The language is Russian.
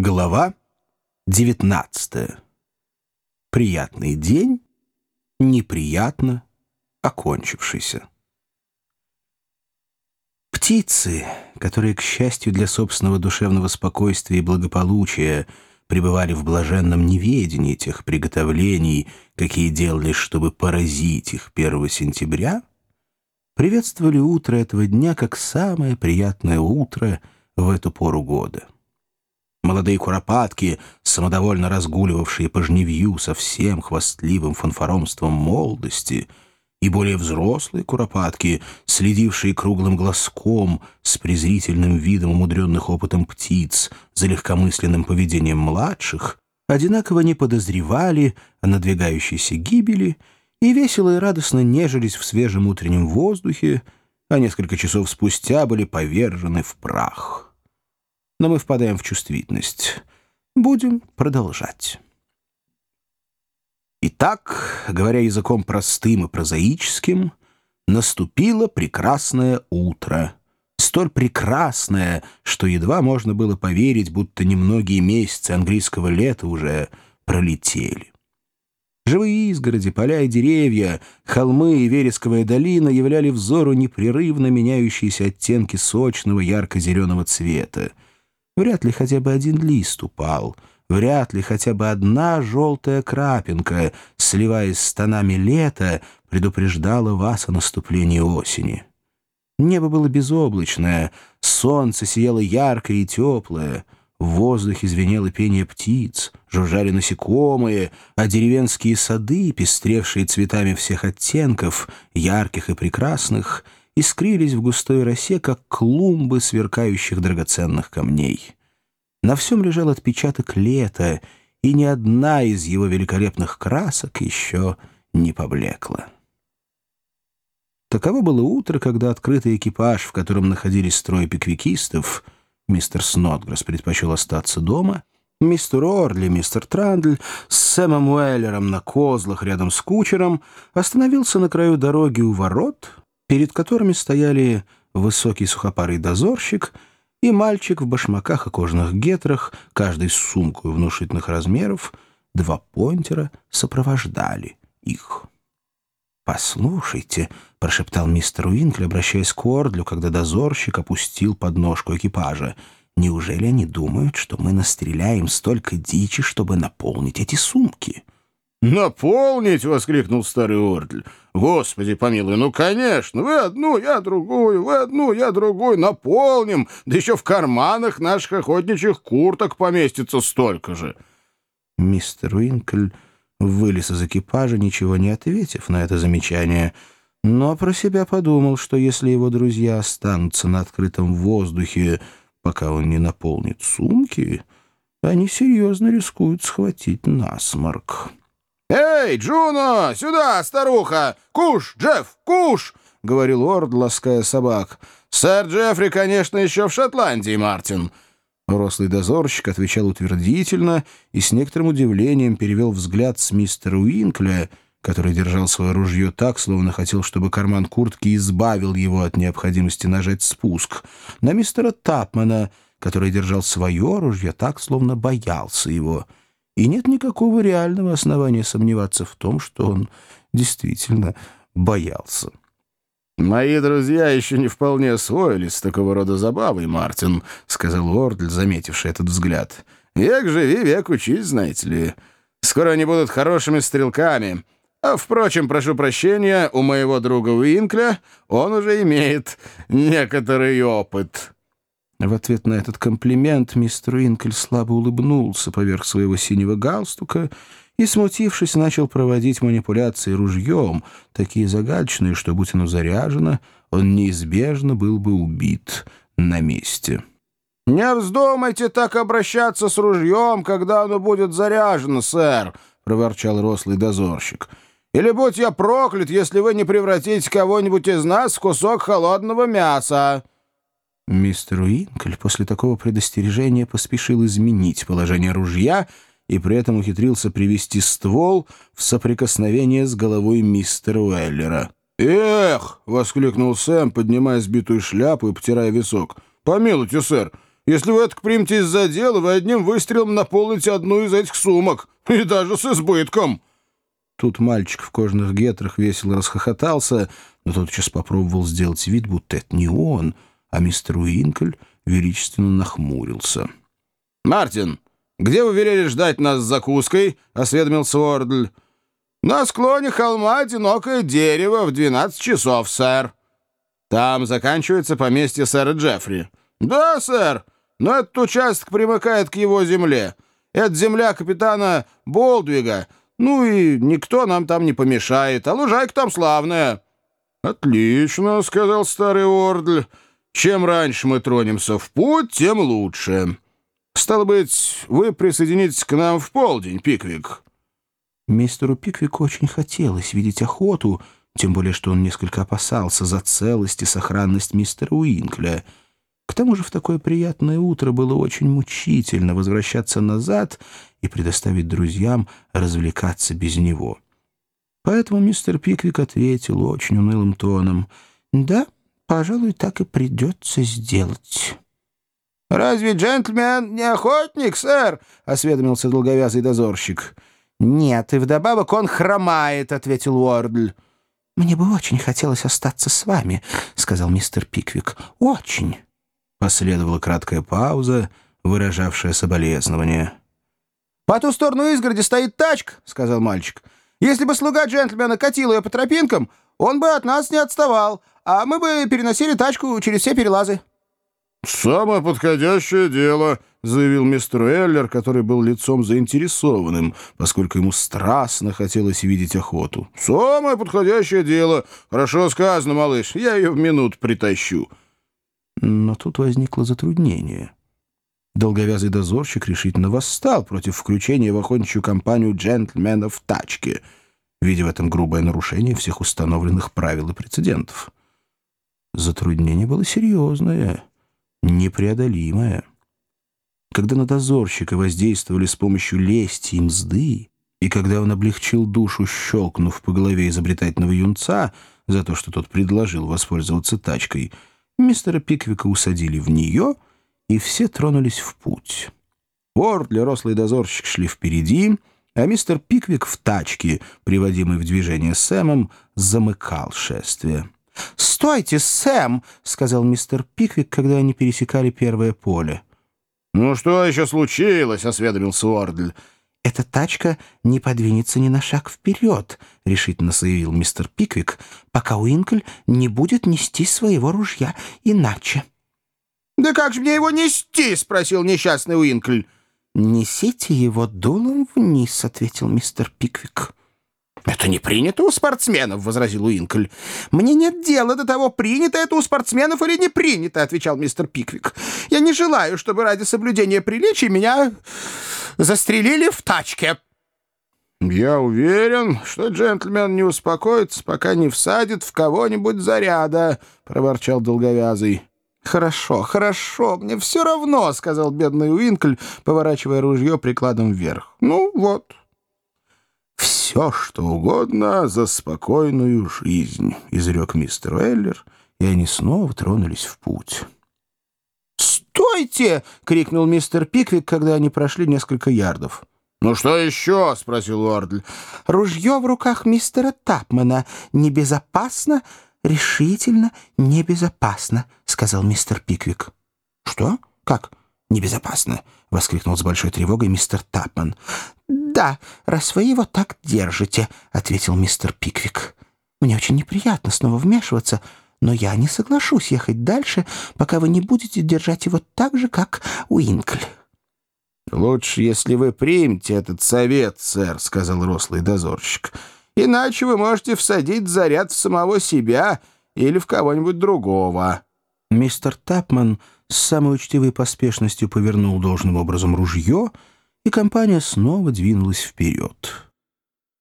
Глава 19. Приятный день, неприятно окончившийся. Птицы, которые, к счастью для собственного душевного спокойствия и благополучия, пребывали в блаженном неведении тех приготовлений, какие делались, чтобы поразить их 1 сентября, приветствовали утро этого дня как самое приятное утро в эту пору года. Молодые куропатки, самодовольно разгуливавшие по жневью со всем хвастливым фанфаромством молодости, и более взрослые куропатки, следившие круглым глазком с презрительным видом умудренных опытом птиц за легкомысленным поведением младших, одинаково не подозревали о надвигающейся гибели и весело и радостно нежились в свежем утреннем воздухе, а несколько часов спустя были повержены в прах но мы впадаем в чувствительность. Будем продолжать. Итак, говоря языком простым и прозаическим, наступило прекрасное утро. Столь прекрасное, что едва можно было поверить, будто немногие месяцы английского лета уже пролетели. Живые изгороди, поля и деревья, холмы и вересковая долина являли взору непрерывно меняющиеся оттенки сочного ярко-зеленого цвета. Вряд ли хотя бы один лист упал, вряд ли хотя бы одна желтая крапинка, сливаясь с тонами лета, предупреждала вас о наступлении осени. Небо было безоблачное, солнце сияло яркое и теплое, в воздухе звенело пение птиц, жужжали насекомые, а деревенские сады, пестревшие цветами всех оттенков, ярких и прекрасных — искрились в густой росе, как клумбы сверкающих драгоценных камней. На всем лежал отпечаток лета, и ни одна из его великолепных красок еще не поблекла. Таково было утро, когда открытый экипаж, в котором находились трое пиквикистов, мистер Снотгресс предпочел остаться дома, мистер Орли, мистер Трандль с Сэмом Уэллером на козлах рядом с кучером остановился на краю дороги у ворот — перед которыми стояли высокий сухопарый дозорщик и мальчик в башмаках и кожаных гетрах, каждый с сумкой внушительных размеров, два понтера сопровождали их. «Послушайте», — прошептал мистер Уинкли, обращаясь к Ордлю, когда дозорщик опустил подножку экипажа, «неужели они думают, что мы настреляем столько дичи, чтобы наполнить эти сумки?» «Наполнить!» — воскликнул старый Ордль. «Господи помилуй, ну, конечно, вы одну, я другую, вы одну, я другую, наполним, да еще в карманах наших охотничьих курток поместится столько же». Мистер Уинкль вылез из экипажа, ничего не ответив на это замечание, но про себя подумал, что если его друзья останутся на открытом воздухе, пока он не наполнит сумки, они серьезно рискуют схватить насморк. «Эй, Джуно, сюда, старуха! Куш, Джефф, куш!» — говорил Орд, лаская собак. «Сэр Джеффри, конечно, еще в Шотландии, Мартин». Рослый дозорщик отвечал утвердительно и с некоторым удивлением перевел взгляд с мистера Уинкля, который держал свое ружье так, словно хотел, чтобы карман куртки избавил его от необходимости нажать спуск, на мистера Тапмана, который держал свое ружье так, словно боялся его — и нет никакого реального основания сомневаться в том, что он действительно боялся. «Мои друзья еще не вполне освоились с такого рода забавой, Мартин», — сказал Уордль, заметивший этот взгляд. «Век живи, век учись, знаете ли. Скоро они будут хорошими стрелками. А, впрочем, прошу прощения, у моего друга Уинкля он уже имеет некоторый опыт». В ответ на этот комплимент мистер Уинкель слабо улыбнулся поверх своего синего галстука и, смутившись, начал проводить манипуляции ружьем, такие загадочные, что, будь оно заряжено, он неизбежно был бы убит на месте. «Не вздумайте так обращаться с ружьем, когда оно будет заряжено, сэр!» — проворчал рослый дозорщик. «Или будь я проклят, если вы не превратите кого-нибудь из нас в кусок холодного мяса!» Мистер Уинкль после такого предостережения поспешил изменить положение ружья и при этом ухитрился привести ствол в соприкосновение с головой мистера Уэллера. «Эх!» — воскликнул Сэм, поднимая сбитую шляпу и потирая висок. «Помилуйте, сэр, Если вы это приметесь за дело, вы одним выстрелом наполните одну из этих сумок, и даже с избытком». Тут мальчик в кожаных гетрах весело расхохотался, но тот сейчас попробовал сделать вид, будто это не он, а мистер Уинкль величественно нахмурился. «Мартин, где вы велели ждать нас с закуской?» — осведомился Уордль. «На склоне холма одинокое дерево в двенадцать часов, сэр». «Там заканчивается поместье сэра Джеффри». «Да, сэр, но этот участок примыкает к его земле. Это земля капитана Болдвига, ну и никто нам там не помешает, а лужайка там славная». «Отлично», — сказал старый Ордль. «Чем раньше мы тронемся в путь, тем лучше. Стало быть, вы присоединитесь к нам в полдень, Пиквик». Мистеру Пиквику очень хотелось видеть охоту, тем более что он несколько опасался за целость и сохранность мистера Уинкля — к тому же в такое приятное утро было очень мучительно возвращаться назад и предоставить друзьям развлекаться без него. Поэтому мистер Пиквик ответил очень унылым тоном. «Да, пожалуй, так и придется сделать». «Разве джентльмен не охотник, сэр?» — осведомился долговязый дозорщик. «Нет, и вдобавок он хромает», — ответил Уордль. «Мне бы очень хотелось остаться с вами», — сказал мистер Пиквик. «Очень». Последовала краткая пауза, выражавшая соболезнование. «По ту сторону изгороди стоит тачка», — сказал мальчик. «Если бы слуга джентльмена катил ее по тропинкам, он бы от нас не отставал, а мы бы переносили тачку через все перелазы». «Самое подходящее дело», — заявил мистер Эллер, который был лицом заинтересованным, поскольку ему страстно хотелось видеть охоту. «Самое подходящее дело. Хорошо сказано, малыш. Я ее в минут притащу». Но тут возникло затруднение. Долговязый дозорщик решительно восстал против включения в охотничью компанию джентльменов в тачке, видя в этом грубое нарушение всех установленных правил и прецедентов. Затруднение было серьезное, непреодолимое. Когда на дозорщика воздействовали с помощью лести и мзды, и когда он облегчил душу, щелкнув по голове изобретательного юнца за то, что тот предложил воспользоваться тачкой — Мистера Пиквика усадили в нее, и все тронулись в путь. Уордли, рослый дозорщик, шли впереди, а мистер Пиквик в тачке, приводимый в движение Сэмом, замыкал шествие. «Стойте, Сэм!» — сказал мистер Пиквик, когда они пересекали первое поле. «Ну что еще случилось?» — осведомился Уордль эта тачка не подвинется ни на шаг вперед», — решительно заявил мистер Пиквик, «пока Уинкль не будет нести своего ружья иначе». «Да как же мне его нести?» — спросил несчастный Уинкль. «Несите его дулом вниз», — ответил мистер Пиквик. «Это не принято у спортсменов», — возразил Уинкль. «Мне нет дела до того, принято это у спортсменов или не принято», — отвечал мистер Пиквик. «Я не желаю, чтобы ради соблюдения приличий меня застрелили в тачке». «Я уверен, что джентльмен не успокоится, пока не всадит в кого-нибудь заряда», — проворчал долговязый. «Хорошо, хорошо, мне все равно», — сказал бедный Уинкль, поворачивая ружье прикладом вверх. «Ну вот, «Все, что угодно за спокойную жизнь», — изрек мистер Эллер, и они снова тронулись в путь. «Стойте!» — крикнул мистер Пиквик, когда они прошли несколько ярдов. «Ну что еще?» — спросил Уордль. «Ружье в руках мистера Тапмана небезопасно, решительно небезопасно», — сказал мистер Пиквик. «Что? Как? Небезопасно?» — воскликнул с большой тревогой мистер Тапман. «Да, раз вы его так держите», — ответил мистер Пиквик. «Мне очень неприятно снова вмешиваться, но я не соглашусь ехать дальше, пока вы не будете держать его так же, как Уинкль». «Лучше, если вы примете этот совет, сэр», — сказал рослый дозорщик. «Иначе вы можете всадить заряд в самого себя или в кого-нибудь другого». Мистер Тапман с самой учтивой поспешностью повернул должным образом ружье — и компания снова двинулась вперед.